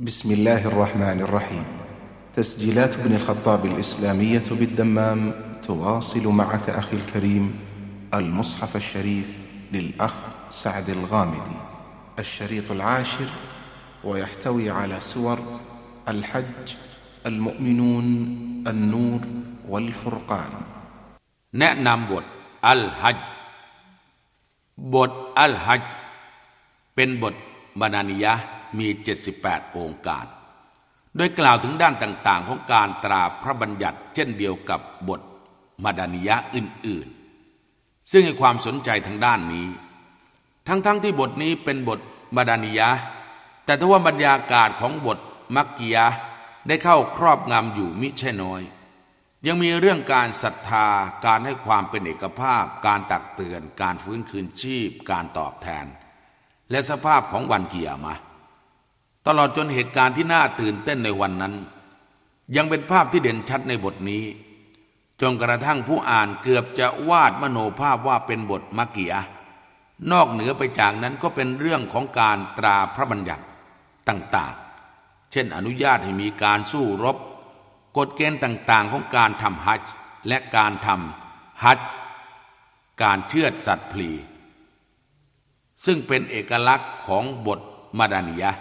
بسم الله الرحمن الرحيم تسجيلات ابن الخطاب الإسلامية بالدمام تواصل معك أخي الكريم المصحف الشريف للأخ سعد الغامدي الشريط العاشر ويحتوي على سور الحج المؤمنون النور والفرقان แนะนำบทอัลฮัจญ์บทอัลฮัจญ์เป็นบทบรรณานิยะห์ มี 78 องค์การ โดยกล่าวถึงด้านต่างๆ ของการตราพระบัญญัติ เช่นเดียวกับบทมาดานิยะอื่นๆ ซึ่งให้ความสนใจทางด้านนี้ ทั้งๆทที่บทนี้เป็นบทมาดานิยะ แต่ทว่าบรรยากาศของบทมักกิยะได้เข้าครอบงำอยู่มิใช่น้อย ยังมีเรื่องการศรัทธา การให้ความเป็นเอกภาพ การตักเตือน การฟื้นคืนชีพ การตอบแทน และสภาพของวันเกิยามะห์ ตลอดจนเหตุการณ์ที่น่าตื่นเต้นในวันนั้น ยังเป็นภาพที่เด่นชัดในบทนี้ จนกระทั่งผู้อ่านเกือบจะวาดมโนภาพว่าเป็นบทมักกิยะนอกเหนือไปจากนั้นก็เป็นเรื่องของการตราพระบัญญัติต่างๆ เช่นอนุญาตให้มีการสู้รบ กฎเกณฑ์ต่างๆ ของการทำฮัจญ์และการทำฮัจญ์การเชือดสัตว์พลี ซึ่งเป็นเอกลักษณ์ของบทมาดานิยะ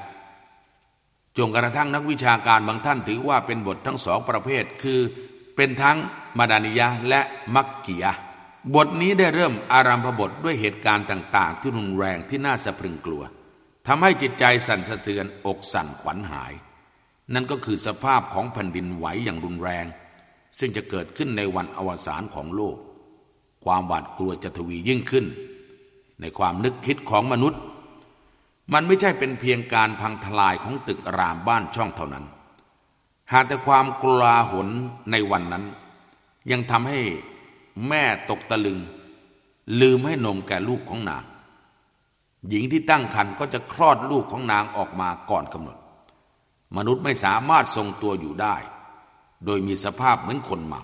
จนกระทั่งนักวิชาการบางท่านถือว่าเป็นบททั้งสองประเภท คือเป็นทั้งมาดานิยะห์และมักกิยะห์บทนี้ได้เริ่มอารัมพบทด้วยเหตุการณ์ต่างๆ ที่รุนแรงที่น่าสะพรึงกลัวทำให้จิตใจสั่นสะเทือนอกสั่นขวัญหาย นั่นก็คือสภาพของแผ่นดินไหวอย่างรุนแรง ซึ่งจะเกิดขึ้นในวันอวสานของโลก ความหวาดกลัวจะทวียิ่งขึ้น ในความนึกคิดของมนุษย์ มันไม่ใช่เป็นเพียงการพังทลายของตึกรามบ้านช่องเท่านั้น หากแต่ความกลาหนในวันนั้น ยังทำให้แม่ตกตะลึง ลืมให้นมแก่ลูกของนาง หญิงที่ตั้งครรภ์ก็จะคลอดลูกของนางออกมาก่อนกำหนด มนุษย์ไม่สามารถทรงตัวอยู่ได้ โดยมีสภาพเหมือนคนเมา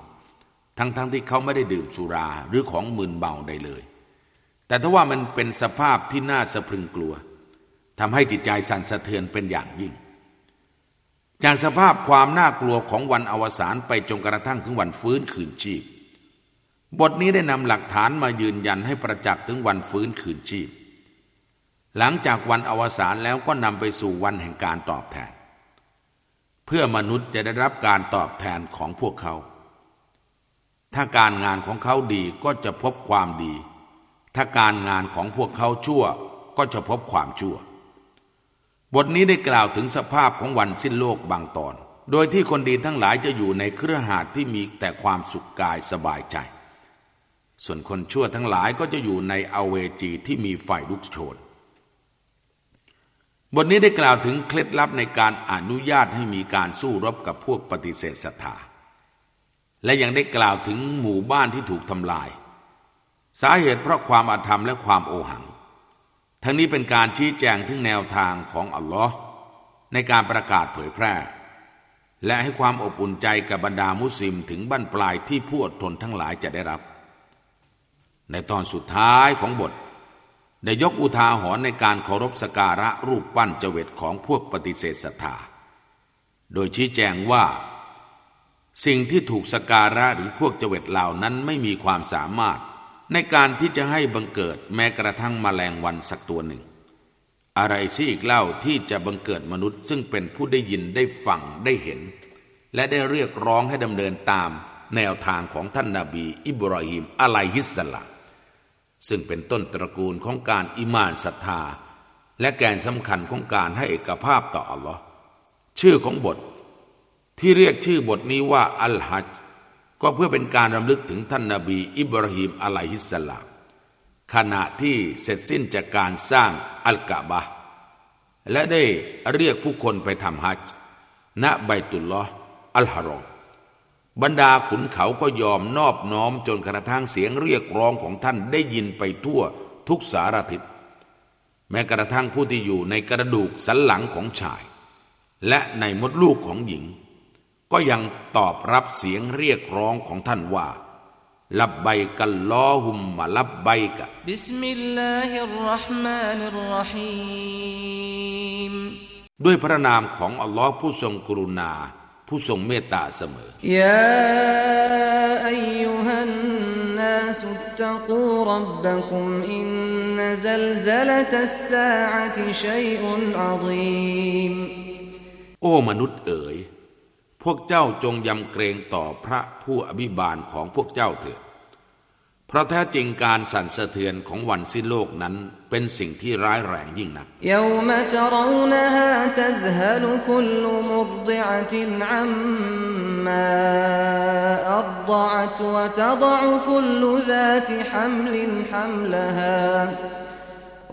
ทั้งๆทที่เขาไม่ได้ดื่มสุราหรือของมึนเมาใดเลย แต่ถ้าว่ามันเป็นสภาพที่น่าสะพรึงกลัว ทำให้จิตใจสั่นสะเทือนเป็นอย่างยิ่ง จากสภาพความน่ากลัวของวันอวสานไปจนกระทั่งถึงวันฟื้นคืนชีพ บทนี้ได้นำหลักฐานมายืนยันให้ประจักษ์ถึงวันฟื้นคืนชีพ หลังจากวันอวสานแล้วก็นำไปสู่วันแห่งการตอบแทน เพื่อมนุษย์จะได้รับการตอบแทนของพวกเขา ถ้าการงานของเขาดีก็จะพบความดี ถ้าการงานของพวกเขาชั่วก็จะพบความชั่ว บทนี้ได้กล่าวถึงสภาพของวันสิ้นโลกบางตอน โดยที่คนดีทั้งหลายจะอยู่ในเครือหาดที่มีแต่ความสุขกายสบายใจ ส่วนคนชั่วทั้งหลายก็จะอยู่ในอเวจีที่มีไฟลุกโชน บทนี้ได้กล่าวถึงเคล็ดลับในการอนุญาตให้มีการสู้รบกับพวกปฏิเสธศรัทธา และยังได้กล่าวถึงหมู่บ้านที่ถูกทำลาย สาเหตุเพราะความอาธรรมและความโอหัง ทั้งนี้เป็นการชี้แจงถึงแนวทางของอัลลอฮ์ในการประกาศเผยแพร่ และให้ความอบอุ่นใจกับบรรดามุสลิมถึงบั้นปลายที่ผู้อดทนทั้งหลายจะได้รับ ในตอนสุดท้ายของบท ได้ยกอุทาหรณ์ในการเคารพสการะรูปปั้นเจวิตของพวกปฏิเสธศรัทธา โดยชี้แจงว่า สิ่งที่ถูกสการะหรือพวกเจวิตเหล่านั้นไม่มีความสามารถ ในการที่จะให้บังเกิดแม้กระทั่งมแมลงวันสักตัวหนึ่ง อะไรสิอีกเล่าที่จะบังเกิดมนุษย์ ซึ่งเป็นผู้ได้ยินได้ฟังได้เห็น และได้เรียกร้องให้ดำเนินตามแนวทางของท่านนาบี อิบราฮิมอะไลฮิสสลามซึ่งเป็นต้นตระกูลของการอิมานศรัทธา และแกนสำคัญของการให้เอกภาพต่ออัลลอฮ์ชื่อของบท ที่เรียกชื่อบทนี้ว่าอัลฮัจ ก็เพื่อเป็นการรำลึกถึงท่านนาบีอิบราฮิมอะลัยฮิสสลามขณะที่เสร็จสิ้นจากการสร้างอัลกะบะและได้เรียกผู้คนไปทำฮัจญ์ณไบตุลลอฮ์อัลฮารอมบรรดาขุนเขาก็ยอมนอบน้อมจนกระทั่งเสียงเรียกร้องของท่านได้ยินไปทั่วทุกสารทิศแม้กระทั่งผู้ที่อยู่ในกระดูกสันหลังของชาย และในมดลูกของหญิง ก็ยังตอบรับเสียงเรียกร้องของท่านว่าلبيك اللهم لبيك بسم الله الرحمن الرحيمด้วยพระนามของอัลลอฮ์ผู้ทรงกรุณา ผู้ทรงเมตตาเสมอยาอายุหันนาสุตกูรับบัคุมอินนซัลซัลตัสสาอะติชัยอุนอะซีมโอ้มนุษย์เอ๋ย พวกเจ้าจงยำเกรงต่อพระผู้อภิบาลของพวกเจ้าเถิด เพราะแท้จริงการสั่นสะเทือนของวันสิ้นโลกนั้นเป็นสิ่งที่ร้ายแรงยิ่งนักย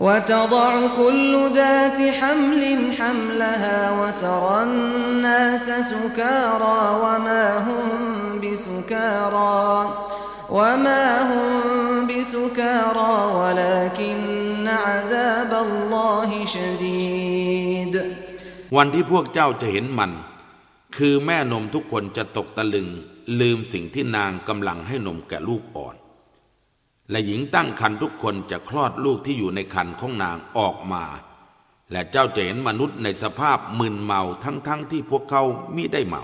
وتضع كل ذات حمل حملها وترى الناس سكارى وما هم بسكارى وما هم بسكارى ولكن عذاب الله شديد วันที่พวกเจ้าจะเห็นมัน คือแม่นมทุกคนจะตกตะลึงลืมสิ่งที่นางกำลังให้นมแก่ลูกอ่อน และหญิงตั้งครรภ์ทุกคนจะคลอดลูกที่อยู่ในครรภ์ของนางออกมา และเจ้าจะเห็นมนุษย์ในสภาพมึนเมาทั้งๆทที่พวกเขามิได้เมา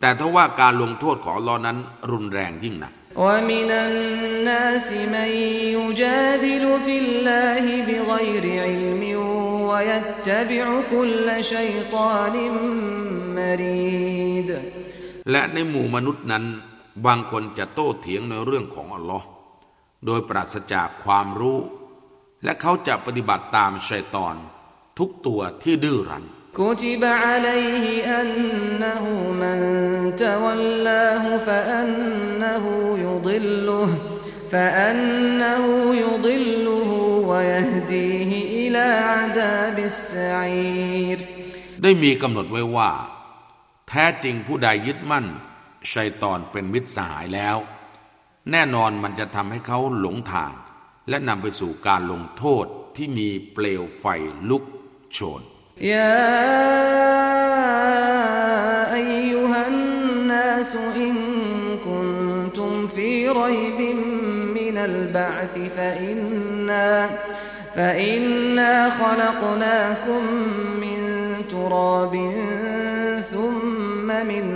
แต่ถ้าว่าการลงโทษของลอนั้นรุนแรงยิ่งนัก ومن الناس من يجادل في الله بغير علم ويتبع كل شيطان مريد และในหมู่มนุษย์นั้น บางคนจะโต้เถียงในเรื่องของอัลลอฮ์โดยปราศจากความรู้ และเขาจะปฏิบัติตามชัยตอน ทุกตัวที่ดื้อรั้น كتب عليه أنه من تولاه فأنه يضله فأنه يضله ويهديه إلى عذاب السعير ได้มีกำหนดไว้ว่า แท้จริงผู้ใดยึดมั่น ชัยตอนเป็นมิตรสหายแล้ว แน่นอนมันจะทำให้เขาหลงทาง และนำไปสู่การลงโทษที่มีเปลวไฟลุกโชน يا أيها الناس إن كنتم في ريب من البعث فإنا فإنا خلقناكم من تراب ثم من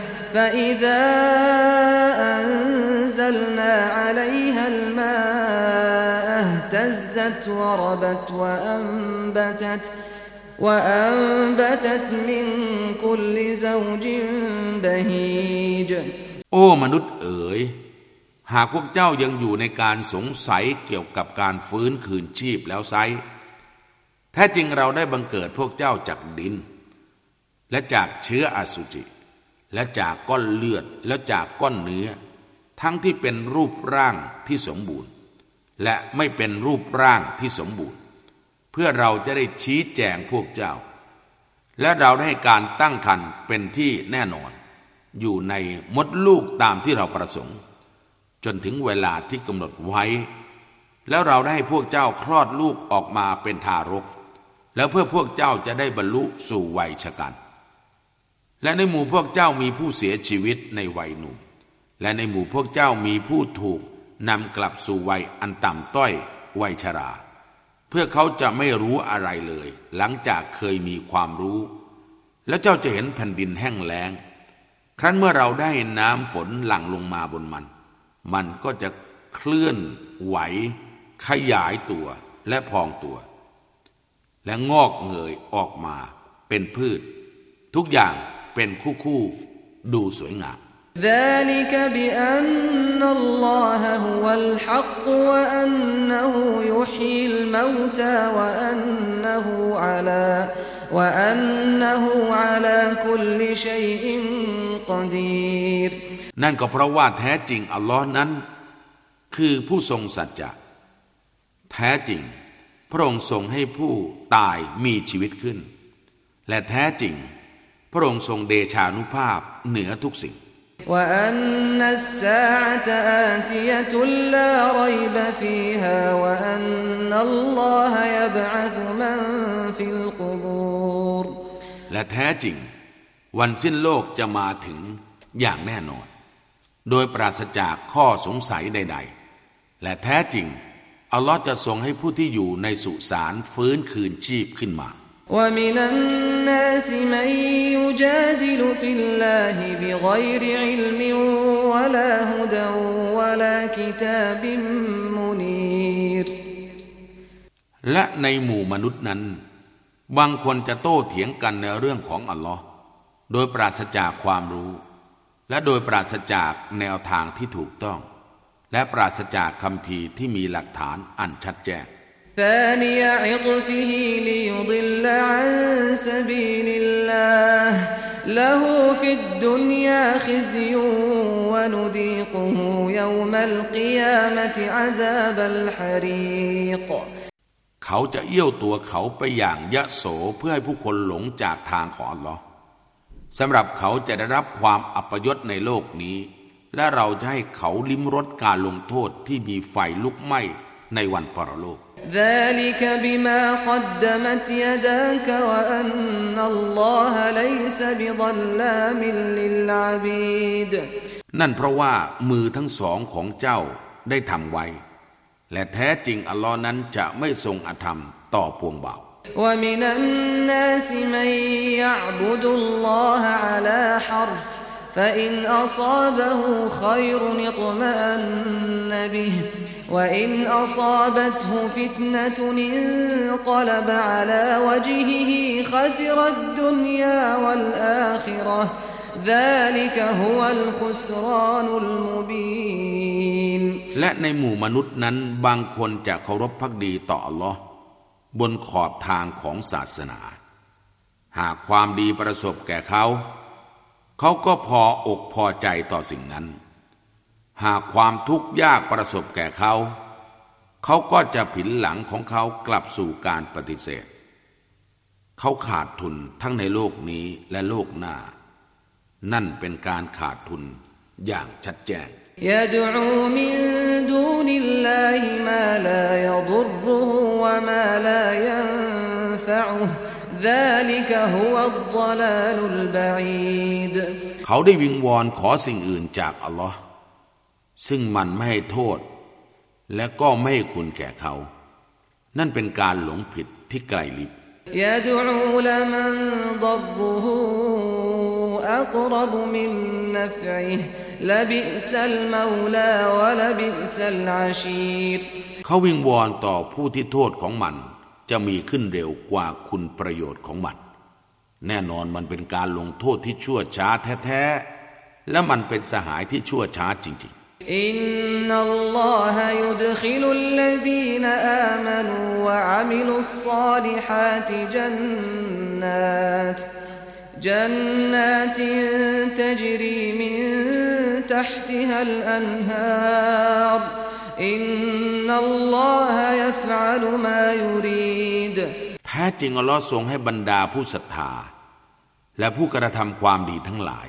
فإذا أنزلنا عليها الماء اهتزت وربت وأنبتت وأنبتت من كل زوج بهيج โอ้มนุษย์เอ๋ย หากพวกเจ้ายังอยู่ในการสงสัยเกี่ยวกับการฟื้นคืนชีพแล้วไซแท้จริงเราได้บังเกิดพวกเจ้าจากดิน และจากเชื้ออสุจิ และจากก้อนเลือดและจากก้อนเนื้อ ทั้งที่เป็นรูปร่างที่สมบูรณ์ และไม่เป็นรูปร่างที่สมบูรณ์ เพื่อเราจะได้ชี้แจงพวกเจ้า และเราได้การตั้งคันเป็นที่แน่นอน อยู่ในมดลูกตามที่เราประสงค์ จนถึงเวลาที่กำหนดไว้ แล้วเราได้ให้พวกเจ้าคลอดลูกออกมาเป็นทารก แล้วเพื่อพวกเจ้าจะได้บรรลุสู่วัยชกัน และในหมู่พวกเจ้ามีผู้เสียชีวิตในวัยหนุ่ม และในหมู่พวกเจ้ามีผู้ถูกนำกลับสู่วัยอันต่ำต้อยวัยชรา เพื่อเขาจะไม่รู้อะไรเลย หลังจากเคยมีความรู้ แล้วเจ้าจะเห็นแผ่นดินแห้งแล้ง ครั้นเมื่อเราได้น้ำฝนหลั่งลงมาบนมัน มันก็จะเคลื่อนไหว ขยายตัวและพองตัว และงอกเงยออกมาเป็นพืช ทุกอย่าง เป็นคู่คู่ดูสวยงาม ذلك بأن الله هو الحق وأنه يحيي الموتى وأنه على وأنه على كل شيء قدير นั่นก็เพราะว่าแท้จริงอัลลอฮ์นั้น คือผู้ทรงสัจจะแท้จริง พระองค์ทรงให้ผู้ตายมีชีวิตขึ้น และแท้จริง พระองค์ทรงเดชานุภาพเหนือทุกสิ่งและแท้จริง วันสิ้นโลกจะมาถึงอย่างแน่นอน โดยปราศจากข้อสงสัยใด ๆ และแท้จริง อัลลอฮ์จะทรงให้ผู้ที่อยู่ในสุสานฟื้นคืนชีพขึ้นมา ومن الناس من يجادل في الله بغير علم ولا هدى ولا كتاب منير และในหมู่มนุษย์นั้น บางคนจะโต้เถียงกันในเรื่องของอัลลอฮ์โดยปราศจากความรู้ และโดยปราศจากแนวทางที่ถูกต้อง และปราศจากคำพีร์ที่มีหลักฐานอันชัดแจ้ง ثاني عطفه ليضل عن سبيل الله له في الدنيا خزي ونذيقه يوم القيامة عذاب الحريق เขาจะเอี้ยวตัวเขาไปอย่างยะโสเพื่อให้ผู้คนหลงจากทางของอัลลอฮ์สำหรับเขาจะได้รับความอัปยศในโลกนี้ และเราจะให้เขาลิ้มรสการลงโทษที่มีไฟลุกไหม้ ในวันปรโลก ذلك بما قدمت يداك وأن الله ليس بظلام للعبيد นั่นเพราะว่ามือทั้งสองของเจ้าได้ทำไว้ และแท้จริงอัลลอฮ์นั้นจะไม่ทรงอธรรมต่อปวงเบา ومن الناس من يعبد الله على حرف فإن أصابه خير اطمأن به وإن أصابته فتنة انقلب على وجهه خسر الدنيا والآخرة ذلك هو الخسران المبين และในหมู่มนุษย์นั้นบางคนจะเคารพพักดีต่ออัลลอฮ์บนขอบทางของศาสนา หากความดีประสบแก่เขา เขาก็พออกพอใจต่อสิ่งนั้น หากความทุกข์ยากประสบแก่เขา เขาก็จะผินหลังของเขากลับสู่การปฏิเสธ เขาขาดทุนทั้งในโลกนี้และโลกหน้า นั่นเป็นการขาดทุนอย่างชัดแจ้ง يدعو من دون الله ما لا يضره وما لا ينفعه ذلك هو الضلال البعيد เขาได้วิงวอนขอสิ่งอื่นจากอัลลอฮ์ ซึ่งมันไม่ให้โทษ และก็ไม่ให้คุณแก่เขา นั่นเป็นการหลงผิดที่ไกลลิบเขาวิงวอนต่อผู้ที่โทษของมัน จะมีขึ้นเร็วกว่าคุณประโยชน์ของมัน แน่นอนมันเป็นการลงโทษที่ชั่วช้าแท้ ๆ และมันเป็นสหายที่ชั่วช้าจริง ๆ إن الله يدخل الذين آمنوا وعملوا الصالحات جنات جنات تجري من تحتها الأنهار إن الله يفعل ما يريد ๆ แท้จริงอัลลอฮ์ทรงให้บรรดาผู้ศรัทธา และผู้กระทำความดีทั้งหลาย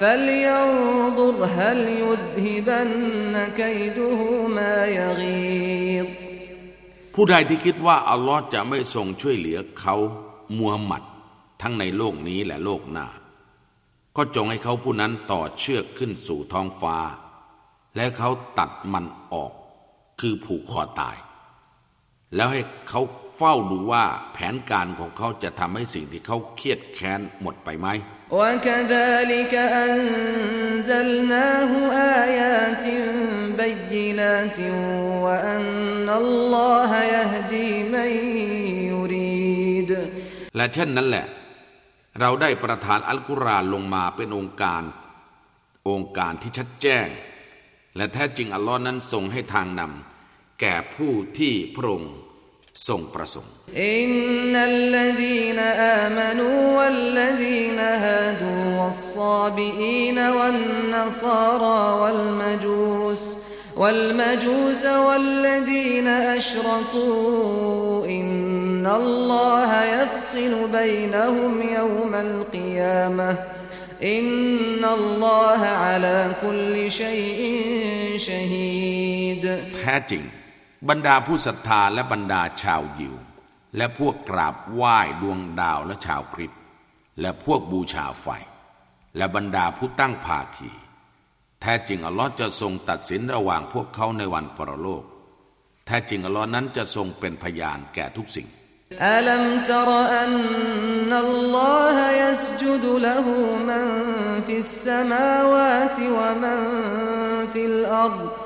فلينظر هل يذهبن كيده ما يغيظ ผู้ใดที่คิดว่าอัลลอฮ์จะไม่ทรงช่วยเหลือเขามูฮัมหมัด ทั้งในโลกนี้และโลกหน้า ก็จงให้เขาผู้นั้นต่อเชือกขึ้นสู่ท้องฟ้า และเขาตัดมันออก คือผูกคอตาย แล้วให้เขาเฝ้าดูว่าแผนการของเขาจะทำให้สิ่งที่เขาเครียดแค้นหมดไปไหม وكذلك أنزلناه آيات بينات وأن الله يهدي من يريد และเช่นนั้นแหละ เราได้ประทานอัลกุรอานลงมาเป็นองค์การ องค์การที่ชัดแจ้ง และแท้จริงอัลลอฮ์นั้นทรงให้ทางนำแก่ผู้ที่พระองค์ ทรงประสงค์ إن الذين آمنوا والذين هادوا والصابئين والنصارى والمجوس والمجوس والذين أشركوا إن الله يفصل بينهم يوم القيامة إن الله على كل شيء شهيد แท้จริง บรรดาผู้ศรัทธาและบรรดาชาวยิว และพวกกราบไหว้ดวงดาวและชาวคริสต์และพวกบูชาไฟ และบรรดาผู้ตั้งภาคีแท้จริงอัลลอฮ์จะทรงตัดสินระหว่างพวกเขาในวันปรโลก แท้จริงอัลลอฮ์นั้นจะทรงเป็นพยานแก่ทุกสิ่ง ألم تر أن الله يسجد له من في السماوات ومن في الأرض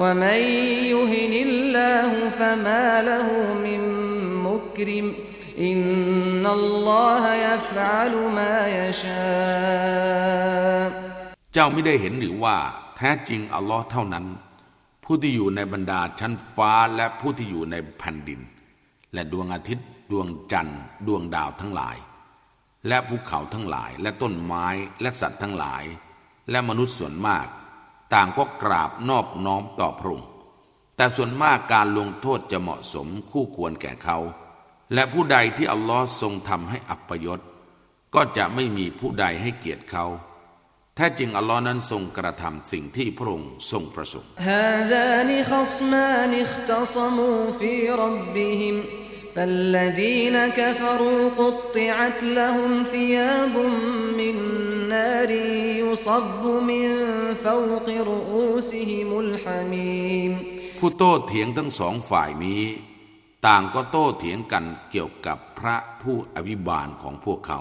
ومن يهن الله فما له من مكرم إن الله يفعل ما يشاء เจ้าไม่ได้เห็นหรือว่า แท้จริงอัลลอฮ์เท่านั้น ผู้ที่อยู่ในบรรดาชั้นฟ้าและผู้ที่อยู่ในแผ่นดิน และดวงอาทิตย์ดวงจันทร์ ดวงดาวทั้งหลาย และภูเขาทั้งหลาย และต้นไม้และสัตว์ทั้งหลาย และมนุษย์ส่วนมาก ต่างก็กราบนอบน้อมต่อพระองค์แต่ส่วนมากการลงโทษจะเหมาะสมคู่ควรแก่เขา และผู้ใดที่อัลลอฮ์ทรงทำให้อัปยศก็จะไม่มีผู้ใดให้เกียรติเขาแท้จริงอัลลอฮ์นั้นทรงกระทำสิ่งที่พระองค์ทรงประสงค์ฟัลลดีนกฟรูกุตติอัตลหุมซียาบุมมิ فوق رؤوسهم الحميم ผู้โต้เถียงทั้งสองฝ่ายนี้ ต่างก็โต้เถียงกันเกี่ยวกับพระผู้อภิบาลของพวกเขา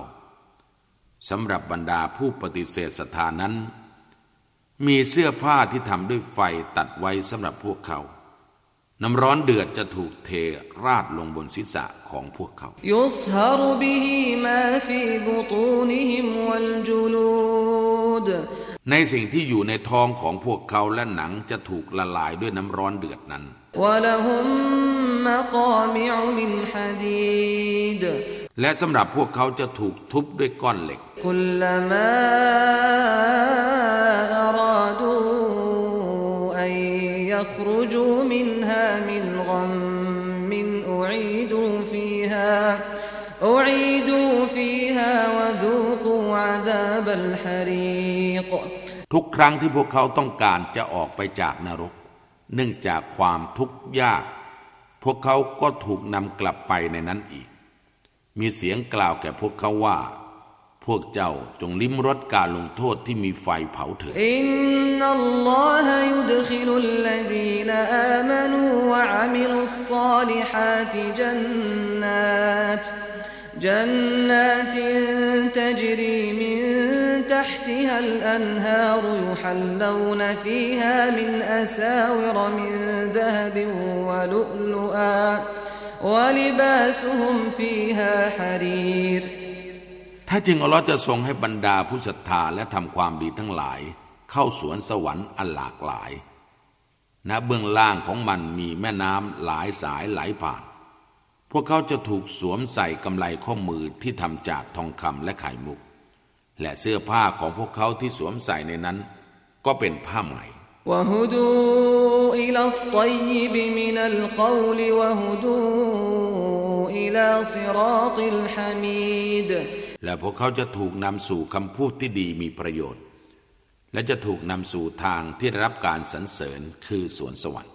สำหรับบรรดาผู้ปฏิเสธศรัทธานั้น มีเสื้อผ้าที่ทำด้วยไฟตัดไว้สำหรับพวกเขา น้ำร้อนเดือดจะถูกเทราดลงบนศีรษะของพวกเขา يصهر ในสิ่งที่อยู่ในท้องของพวกเขาและหนังจะถูกละลายด้วยน้ำร้อนเดือดนั้น และสำหรับพวกเขาจะถูกทุบด้วยก้อนเหล็ก ครั้งที่พวกเขาต้องการจะออกไปจากนรก เนื่องจากความทุกข์ยาก พวกเขาก็ถูกนำกลับไปในนั้นอีก มีเสียงกล่าวแก่พวกเขาว่า พวกเจ้าจงลิ้มรสการลงโทษที่มีไฟเผาเถิดอินนัลลอฮยุดขิลุลลดีนอามนูวะอามิลุสซาลิฮาติจันนัตจันนัตตจรีมิน تحتها الأنهار يحلون فيها من أساور من ذهب ولؤلؤا ولباسهم فيها حرير ถ้าจริงอัลลอฮ์จะทรงให้บรรดาผู้ศรัทธาและทำความดีทั้งหลาย เข้าสวนสวรรค์อันหลากหลาย ณ เบื้องล่างของมันมีแม่น้ำหลายสายไหลผ่าน พวกเขาจะถูกสวมใส่กำไลข้อมือที่ทำจากทองคำและไข่มุก และเสื้อผ้าของพวกเขาที่สวมใส่ในนั้น ก็เป็นผ้าใหม่และพวกเขาจะถูกนำสู่คำพูดที่ดีมีประโยชน์ และจะถูกนำสู่ทางที่รับการสรรเสริญคือสวนสวรรค์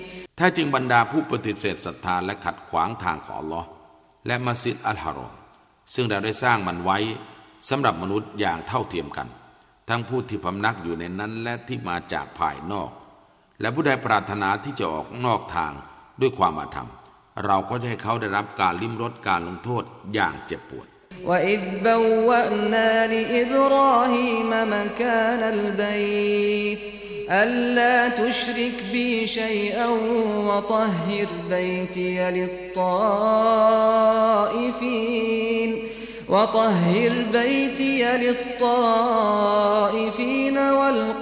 แท้จริงบรรดาผู้ปฏิเสธศรัทธาและขัดขวางทางของอัลลอฮ์และมัสยิดอัลฮารอมซึ่งเราได้สร้างมันไว้สำหรับมนุษย์อย่างเท่าเทียมกัน ทั้งผู้ที่พำนักอยู่ในนั้นและที่มาจากภายนอก และผู้ใดปรารถนาที่จะออกนอกทางด้วยความอาธรรม เราก็จะให้เขาได้รับการลิ้มรสการลงโทษอย่างเจ็บปวด وإذ بوأنا لإبراهيم مكان البيت ألا تشرك بي شيئا وطهر بيتي للطائفين وطهر بيتي للطائفين والقائمين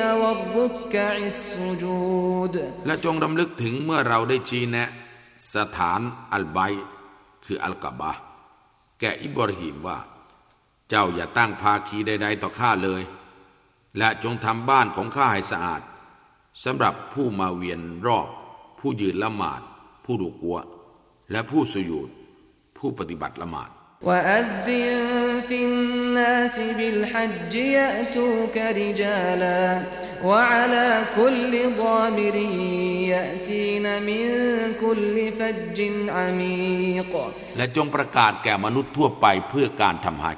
والركع السجود และจงรำลึกถึงเมื่อเราได้ชี้แนะ สถานอัลไบต์คืออัลกะบะห์แก่อิบราฮิมว่า เจ้าอย่าตั้งภาคีใดๆต่อข้าเลย และจงทำบ้านของข้าให้สะอาดสำหรับผู้มาเวียนรอบ ผู้ยืนละหมาด ผู้ดูกัว และผู้สุยูดผู้ปฏิบัติละหมาดและจงประกาศแก่มนุษย์ทั่วไปเพื่อการทำฮัจ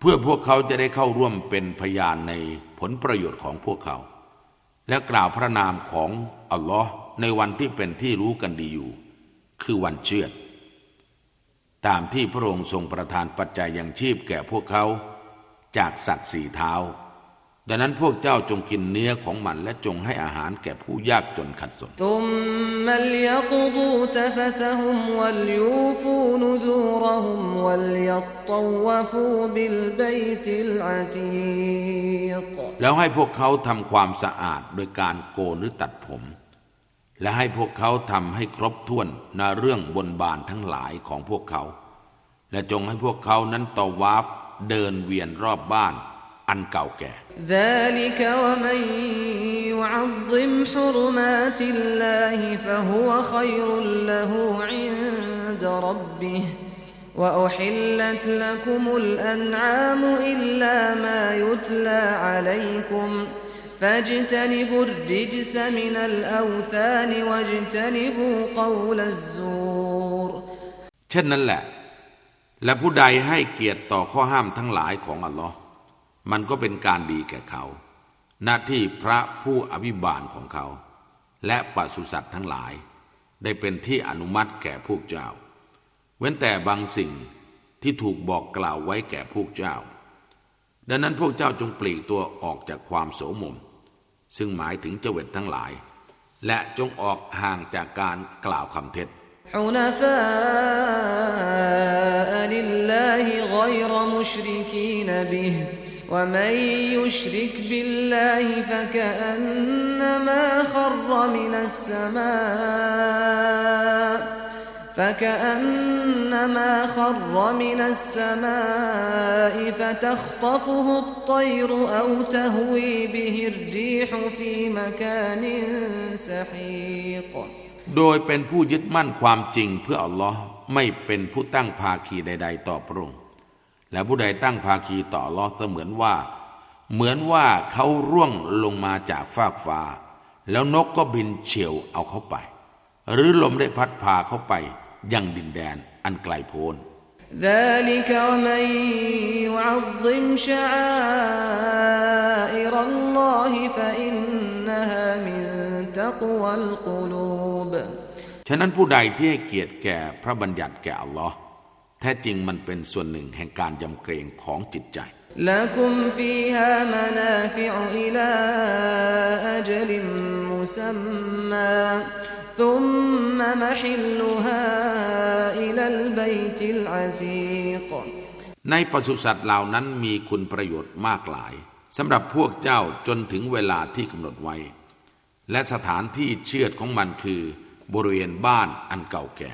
เพื่อพวกเขาจะได้เข้าร่วมเป็นพยานในผลประโยชน์ของพวกเขา และกล่าวพระนามของอัลลอฮ์ในวันที่เป็นที่รู้กันดีอยู่ คือวันเชือตามที่พระองค์ทรงประทานปัจจัยยังชีพแก่พวกเขา จากสัตว์สี่เท้า ดังนั้นพวกเจ้าจงกินเนื้อของมันและจงให้อาหารแก่ผู้ยากจนขัดสนแล้วให้พวกเขาทำความสะอาดโดยการโกนหรือตัดผม และให้พวกเขาทำให้ครบถ้วนในเรื่องบนบานทั้งหลายของพวกเขา และจงให้พวกเขานั้นตอวาฟเดินเวียนรอบบ้าน อันเก่าแก่ ذلك ومن يعظم حرمات الله فهو خير له عند ربه وأحلت لكم الأنعام إلا ما يتلى عليكم فاجتنبوا الرجس من الأوثان واجتنبوا قول الزور เช่นนั้นแหละ และผู้ใดให้เกียรติต่อข้อห้ามทั้งหลายของอัลลอฮ์ มันก็เป็นการดีแก่เขา หน้าที่พระผู้อภิบาลของเขา และปศุสัตว์ทั้งหลาย ได้เป็นที่อนุมัติแก่พวกเจ้า เว้นแต่บางสิ่งที่ถูกบอกกล่าวไว้แก่พวกเจ้า ดังนั้นพวกเจ้าจงปลีกตัวออกจากความโสมม ซึ่งหมายถึงเจวิตทั้งหลาย และจงออกห่างจากการกล่าวคำเท็จ حنفاء لله غير مشركين به ومن يشرك بالله فكأنما خر من السماء فكأنما خر من السماء فتخطفه الطير أو تهوي به الريح في مكان سحيق โดยเป็นผู้ยึดมั่นความจริงเพื่ออัลลอฮ์ไม่เป็นผู้ตั้งภาคีใด ๆ ต่อพระองค์ และผู้ใดตั้งภาคีต่อลอเสมือนว่า เหมือนว่าเขาร่วงลงมาจากฟากฟ้า แล้วนกก็บินเฉียวเอาเขาไป หรือลมได้พัดพาเขาไปยังดินแดนอันไกลโพ้น ذلك ومن يعظم شعائر الله فإنها من تقوى القلوب ฉะนั้นผู้ใดที่ให้เกียรติแก่พระบัญญัติแก่อัลลอฮ์ แท้จริงมันเป็นส่วนหนึ่งแห่งการยำเกรงของจิตใจ لكم فيها منافع إلى أجل مسمى ثم محلها إلى البيت العتيق ในปศุสัตว์เหล่านั้นมีคุณประโยชน์มากหลายสำหรับพวกเจ้าจนถึงเวลาที่กำหนดไว้ และสถานที่เชื่อดของมันคือบริเวณบ้านอันเก่าแก่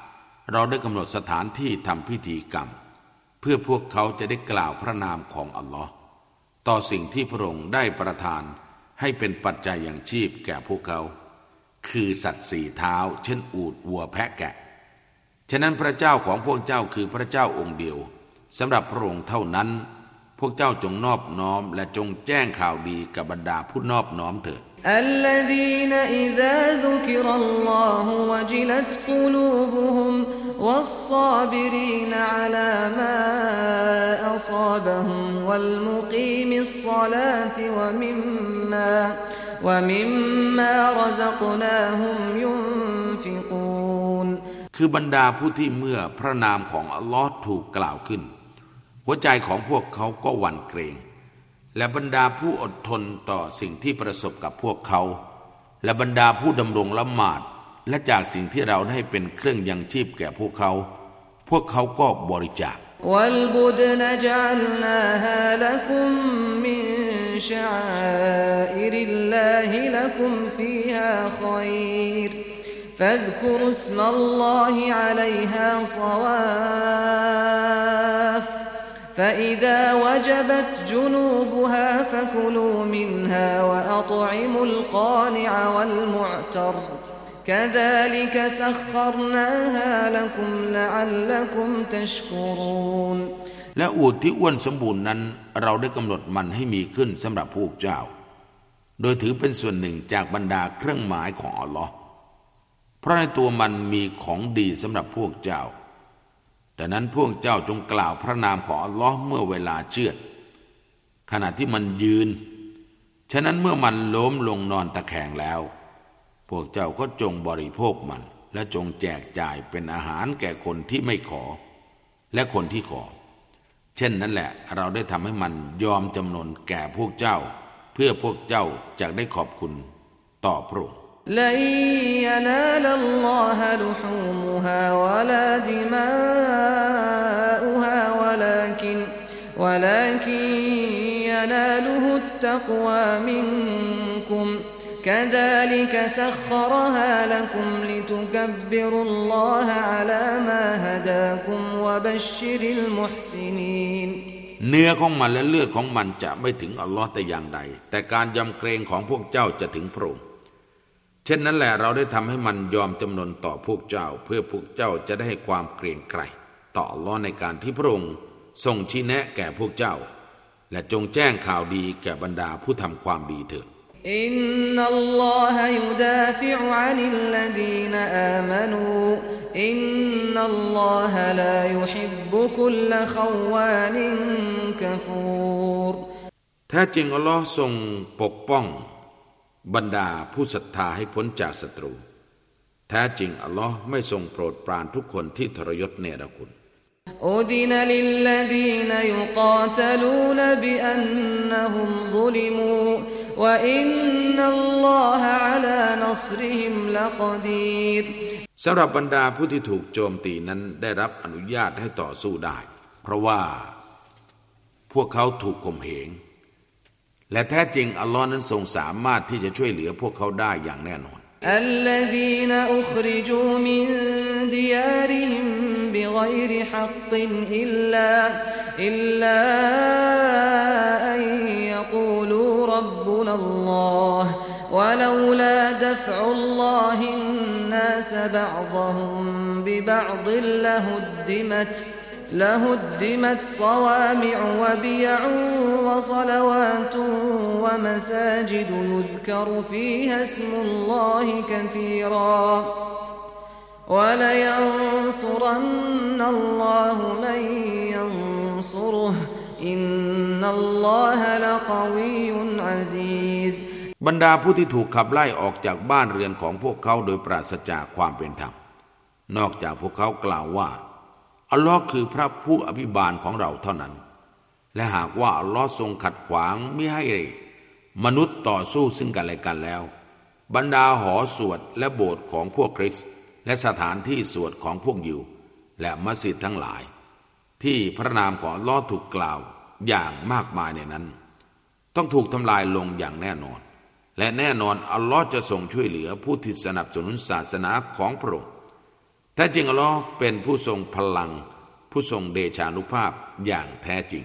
เราได้กำหนดสถานที่ทำพิธีกรรม เพื่อพวกเขาจะได้กล่าวพระนามของอัลลอฮ์ต่อสิ่งที่พระองค์ได้ประทานให้เป็นปัจจัยอย่างชีพแก่พวกเขา คือสัตว์สี่เท้า เช่นอูดวัวแพะแกะ ฉะนั้นพระเจ้าของพวกเจ้าคือพระเจ้าองค์เดียวสำหรับพระองค์เท่านั้น พวกเจ้าจงนอบน้อมและจงแจ้งข่าวดีกับบรรดาผู้นอบน้อมเถิด الذين إذا ذكر الله وجلت قلوبهم والصابرين على ما أصابهم والمقيم الصلاة ومما ومما رزقناهم ينفقون คือบรรดาผู้ที่เมื่อพระนามของอัลลอฮ์ถูกกล่าวขึ้น หัวใจของพวกเขาก็หวั่นเกรง และบรรดาผู้อดทนต่อสิ่งที่ประสบกับพวกเขา และบรรดาผู้ดำรงละหมาด และจากสิ่งที่เราได้เป็นเครื่องยังชีพแก่พวกเขา พวกเขาก็บริจาค والبدن جعلناها لكم من شعائر الله لكم فيها خير فاذكروا اسم الله عليها صواف فإذا وجبت جنوبها فكلوا منها وأطعموا القانع والمعتر كذلك سخرناها لكم لعلكم تشكرون และอูฐที่อ้วนสมบูรณ์นั้น เราได้กำหนดมันให้มีขึ้นสำหรับพวกเจ้า โดยถือเป็นส่วนหนึ่งจากบรรดาเครื่องหมายของอัลลอฮ์เพราะในตัวมันมีของดีสำหรับพวกเจ้า ดังนั้นพวกเจ้าจงกล่าวพระนามของอัลลอฮ์เมื่อเวลาเชื่อด ขณะที่มันยืน ฉะนั้นเมื่อมันล้มลงนอนตะแคงแล้ว พวกเจ้าก็จงบริโภคมัน และจงแจกจ่ายเป็นอาหารแก่คนที่ไม่ขอ และคนที่ขอ เช่นนั้นแหละเราได้ทำให้มันยอมจำนนแก่พวกเจ้า เพื่อพวกเจ้าจะได้ขอบคุณต่อพระองค์ لن ينال الله لحومها ولا دماؤها ولكن ولكن يناله التقوى منكم كذلك سخرها لكم لتكبروا الله على ما هداكم وبشر المحسنين เนื้อของมันและเลือดของมันจะไม่ถึงอัลลอฮ์แต่อย่างใด แต่การยำเกรงของพวกเจ้าจะถึงพระองค์ เช่นนั้นแหละเราได้ทำให้มันยอมจำนนต่อพวกเจ้า เพื่อพวกเจ้าจะได้ความเกรงใกรต่อรอดในการที่พระองค์ทรงชี้แนะแก่พวกเจ้า และจงแจ้งข่าวดีแก่บรรดาผู้ทำความดีเถิดแท้จริงอัลลอฮ์ทรงปกป้อง บรรดาผู้ศรัทธาให้พ้นจากศัตรู แท้จริง อัลลอฮ์ไม่ทรงโปรดปรานทุกคนที่ทรยศเนรคุณأذن للذين يقاتلون بأنهم ظلموا وإن الله على نصرهم لقديرสำหรับบรรดาผู้ที่ถูกโจมตีนั้นได้รับอนุญาตให้ต่อสู้ได้ เพราะว่า พวกเขาถูกข่มเหง และแท้จริงอัลลอฮ์นั้นทรงสามารถที่จะช่วยเหลือพวกเขาได้อย่างแน่นอน الذين أخرجوا من ديارهم بغير حق إلا إلا أن يقولوا ربنا الله ولولا دفع الله الناس بعضهم ببعض لهدمت لهدمت صوامع وبيع وصلوات ومساجد يذكر فيها اسم الله كثيرا ولينصرن الله من ينصره إن الله لقوي عزيز บรรดาผู้ที่ถูกขับไล่ออกจากบ้านเรือนของพวกเขาโดยปราศจากความเป็นธรรม นอกจากพวกเขากล่าวว่า อัลลอฮ์คือพระผู้อภิบาลของเราเท่านั้น และหากว่าอัลลอฮ์ทรงขัดขวางไม่ให้มนุษย์ต่อสู้ซึ่งกันและกันแล้ว บรรดาหอสวดและโบสถ์ของพวกคริสต์และสถานที่สวดของพวกยิวและมัสยิดทั้งหลาย ที่พระนามของอัลลอฮ์ถูกกล่าวอย่างมากมายในนั้น ต้องถูกทำลายลงอย่างแน่นอน และแน่นอนอัลลอฮ์จะทรงช่วยเหลือผู้ที่สนับสนุนศาสนาของพระองค์ แท้จริงอัลลอฮ์เป็นผู้ทรงพลัง ผู้ทรงเดชานุภาพอย่างแท้จริง